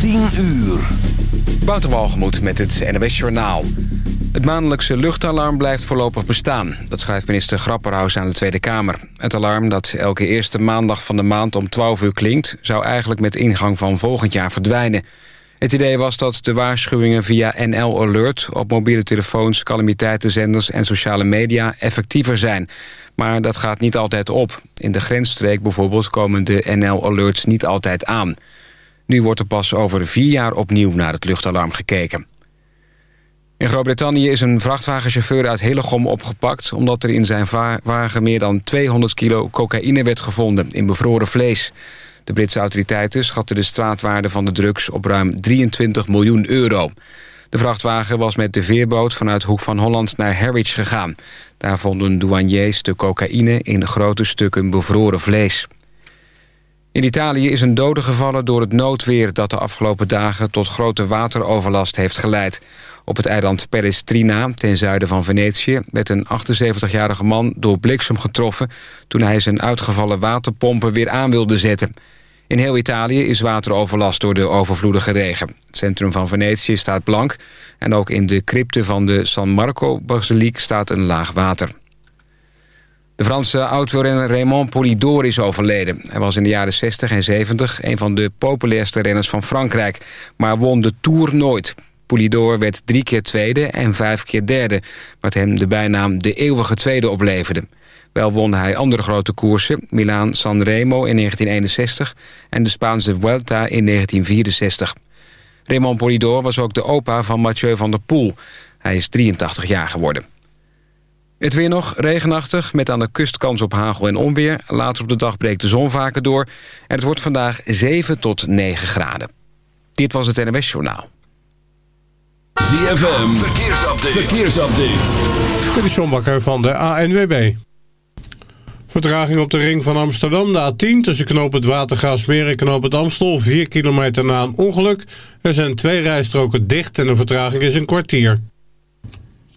10 uur. Wouter met het NWS Journaal. Het maandelijkse luchtalarm blijft voorlopig bestaan. Dat schrijft minister Grapperhaus aan de Tweede Kamer. Het alarm dat elke eerste maandag van de maand om 12 uur klinkt... zou eigenlijk met ingang van volgend jaar verdwijnen. Het idee was dat de waarschuwingen via NL Alert... op mobiele telefoons, calamiteitenzenders en sociale media effectiever zijn. Maar dat gaat niet altijd op. In de grensstreek bijvoorbeeld komen de NL Alerts niet altijd aan... Nu wordt er pas over vier jaar opnieuw naar het luchtalarm gekeken. In Groot-Brittannië is een vrachtwagenchauffeur uit Hillegom opgepakt... omdat er in zijn wagen meer dan 200 kilo cocaïne werd gevonden in bevroren vlees. De Britse autoriteiten schatten de straatwaarde van de drugs op ruim 23 miljoen euro. De vrachtwagen was met de veerboot vanuit Hoek van Holland naar Harwich gegaan. Daar vonden douaniers de cocaïne in grote stukken bevroren vlees. In Italië is een dode gevallen door het noodweer... dat de afgelopen dagen tot grote wateroverlast heeft geleid. Op het eiland Pellestrina, ten zuiden van Venetië... werd een 78-jarige man door bliksem getroffen... toen hij zijn uitgevallen waterpompen weer aan wilde zetten. In heel Italië is wateroverlast door de overvloedige regen. Het centrum van Venetië staat blank... en ook in de crypte van de San Marco-basiliek staat een laag water. De Franse autorenner Raymond Poulidor is overleden. Hij was in de jaren 60 en 70 een van de populairste renners van Frankrijk... maar won de Tour nooit. Poulidor werd drie keer tweede en vijf keer derde... wat hem de bijnaam de eeuwige tweede opleverde. Wel won hij andere grote koersen, Milaan San Remo in 1961... en de Spaanse Vuelta in 1964. Raymond Poulidor was ook de opa van Mathieu van der Poel. Hij is 83 jaar geworden. Het weer nog, regenachtig, met aan de kust kans op hagel en onweer. Later op de dag breekt de zon vaker door. En het wordt vandaag 7 tot 9 graden. Dit was het NWS Journaal. ZFM, verkeersupdate. verkeersupdate. Dit is John Bakker van de ANWB. Vertraging op de ring van Amsterdam, de A10... tussen knoop het Watergaasmeer en knoop het Amstel... 4 kilometer na een ongeluk. Er zijn twee rijstroken dicht en de vertraging is een kwartier.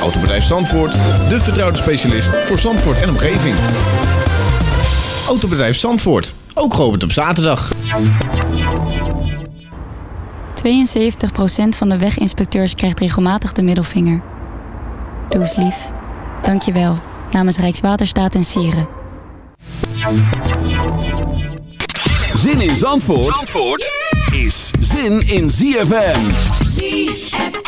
Autobedrijf Zandvoort, de vertrouwde specialist voor Zandvoort en omgeving. Autobedrijf Zandvoort, ook geopend op zaterdag. 72% van de weginspecteurs krijgt regelmatig de middelvinger. Doe eens lief. Dank je wel. Namens Rijkswaterstaat en Sieren. Zin in Zandvoort, Zandvoort is zin in ZFM. ZFM.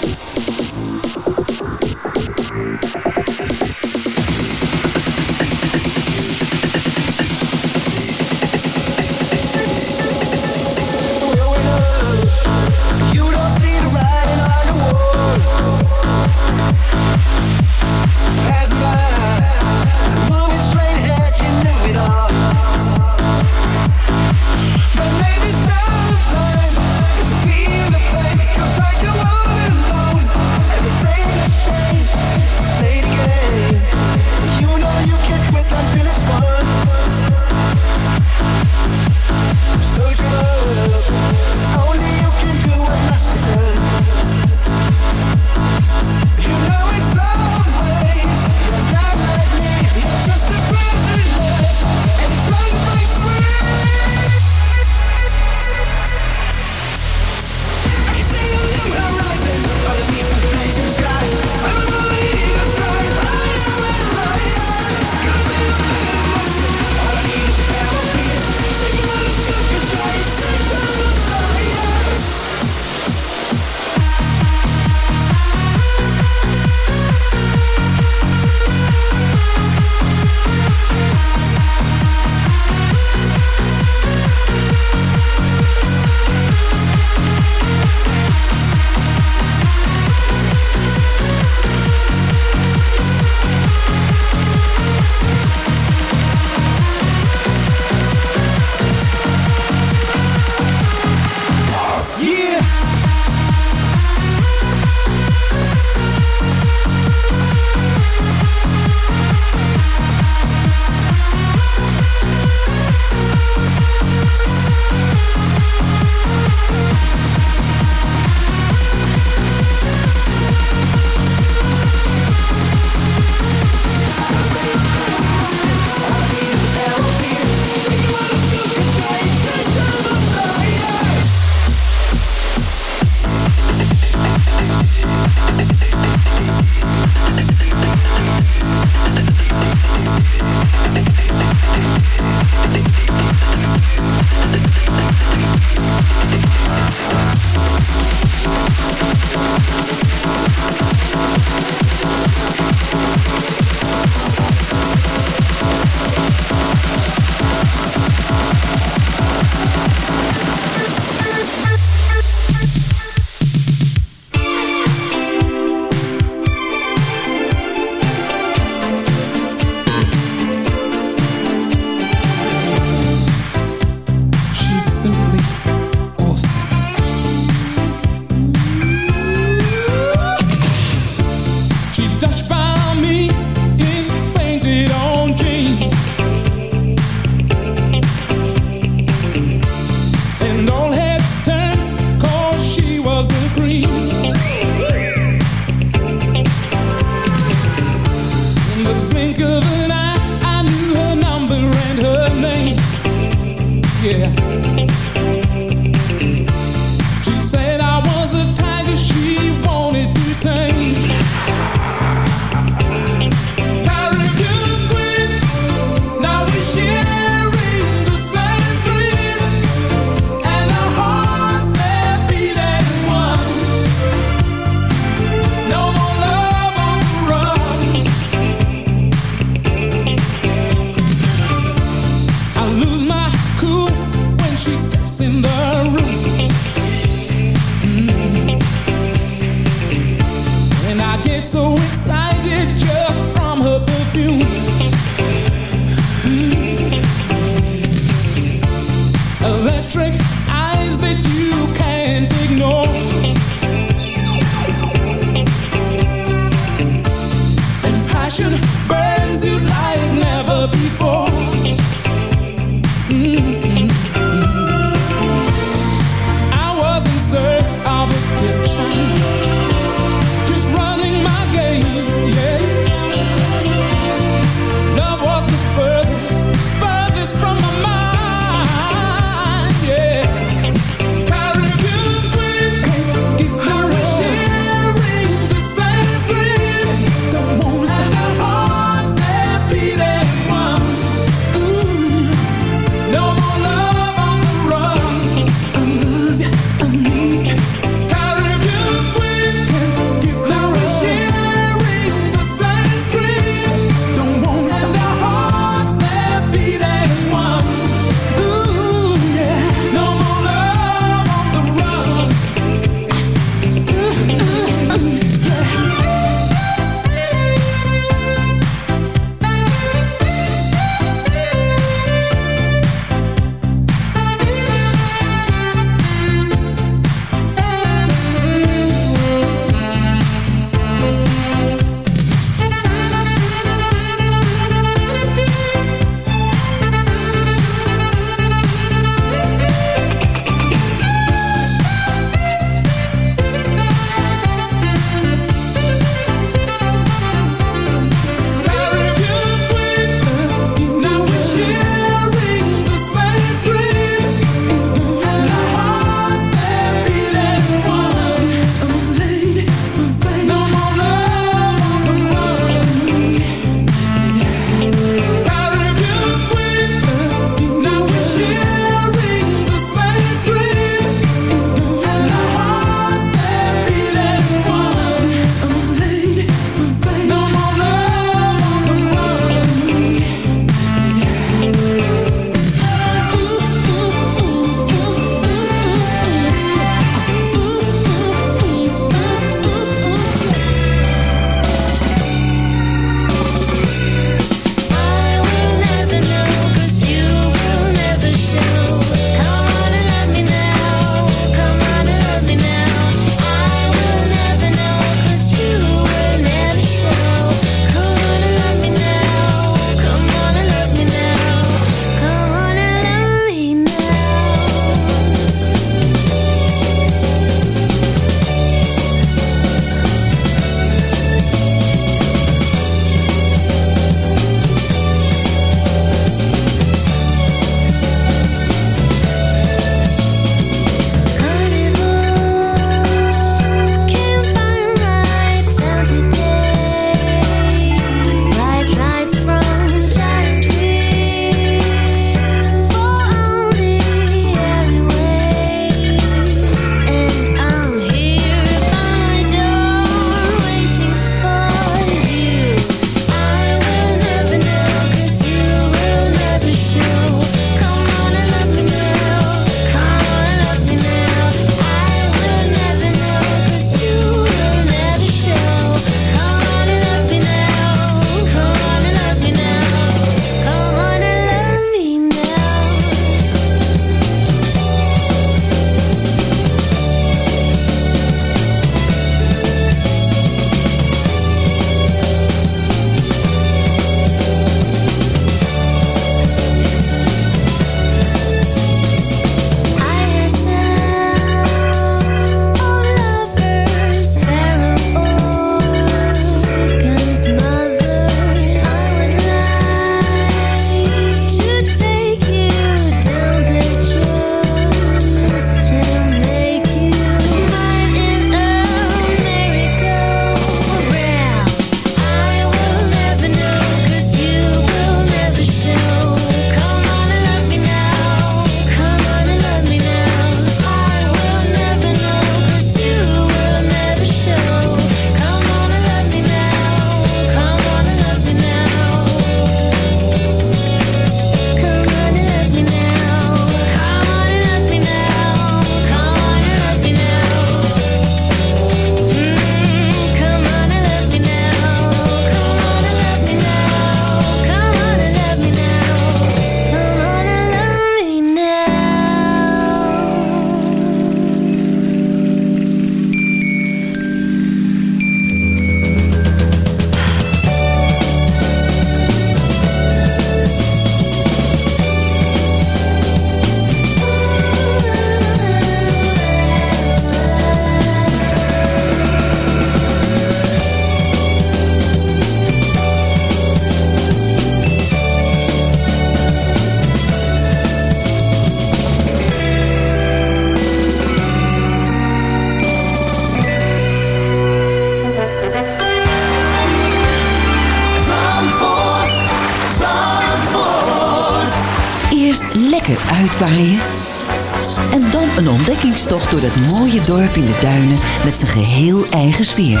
En dan een ontdekkingstocht door dat mooie dorp in de duinen met zijn geheel eigen sfeer.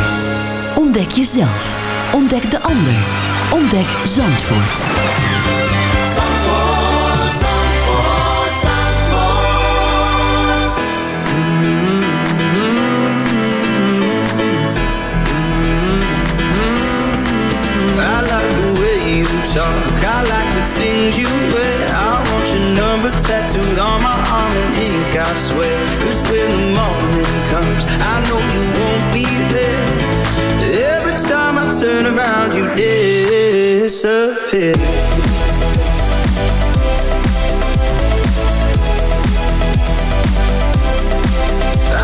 Ontdek jezelf. Ontdek de ander. Ontdek Zandvoort. Zandvoort, Zandvoort, Zandvoort. I like the way you talk. I like the things you tattooed on my arm in ink, I swear. Cause when the morning comes, I know you won't be there. Every time I turn around, you disappear.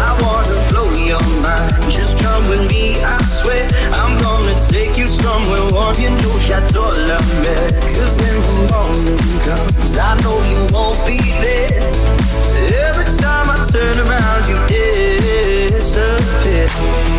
I wanna blow your mind. Just come with me, I swear. I'm gonna take you somewhere warm, you know, j'adore la mer. Cause then I know you won't be there. Every time I turn around, you disappear. You.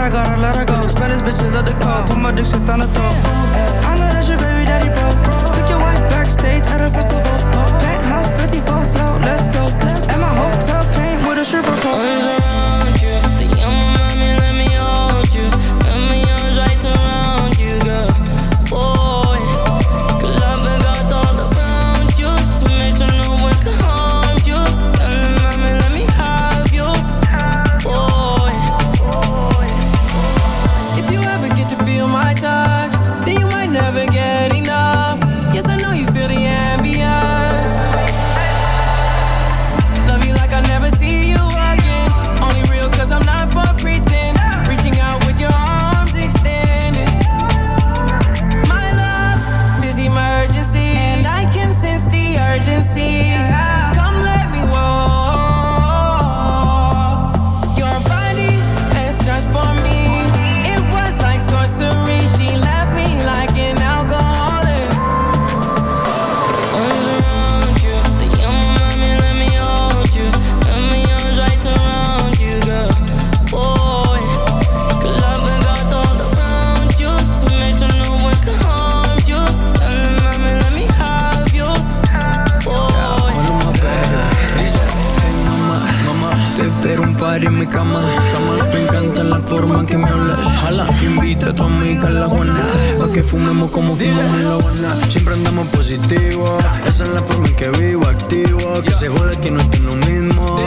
I gotta let her go. Spanish bitches love the call. Put my dick shit on the top. fumemos como fumamos en La Habana. Siempre andamos positivo. Esa es la forma en que vivo, activo. Que se jode que no estoy lo mismo.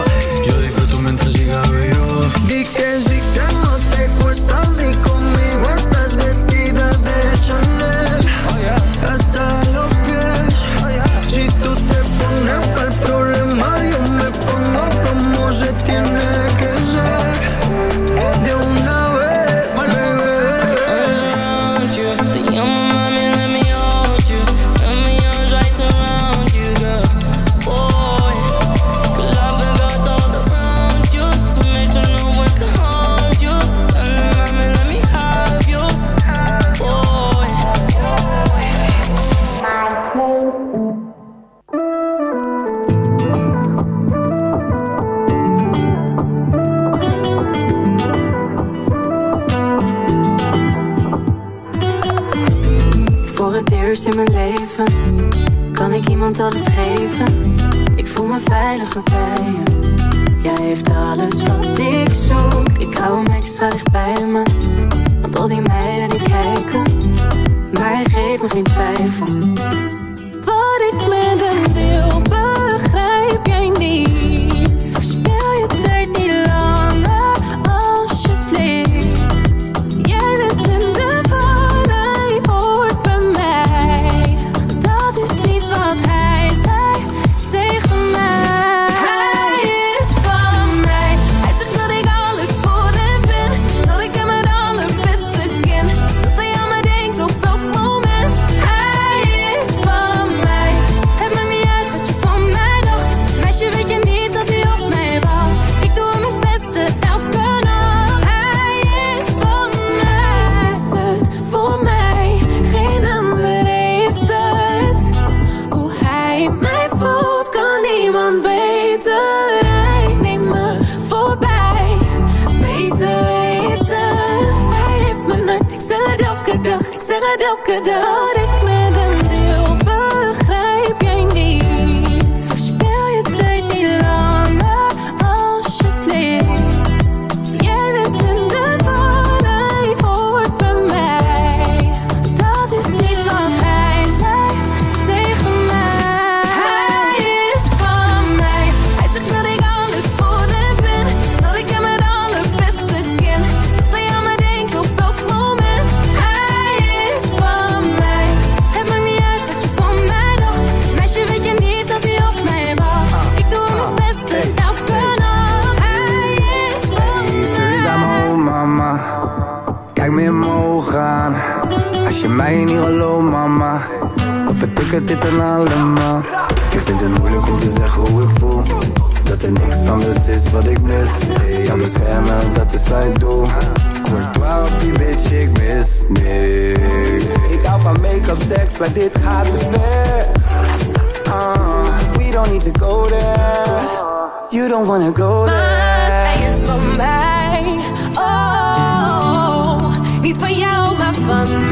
zeggen welke ik het dit Ik vind het moeilijk om te zeggen hoe ik voel. Dat er niks anders is wat ik mis. Hey, aan beschermen, dat is wat ik doe. Courtois op die bitch, ik mis niks. Ik hou van make-up, seks, maar dit gaat te ver. Ah, we don't need to go there. You don't wanna go there. hij is van mij. Oh, niet van jou, maar van mij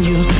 upon you?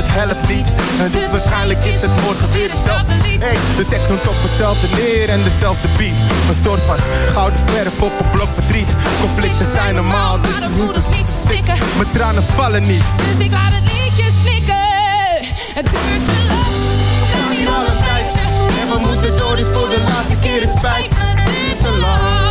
het helpt niet. En dus waarschijnlijk is het morgen weer hetzelfde lied. Hey, de tekst noemt op hetzelfde neer en dezelfde beat. Een soort van gouden verf op een blok verdriet. Conflicten zijn normaal, dus maar de voeders niet verstikken. mijn tranen vallen niet. Dus ik laat het liedje snikken. Het duurt te lang. We staan hier al een tijdje. En we moeten door, dus voor de laatste keer. Het spijt me, het duurt te lang.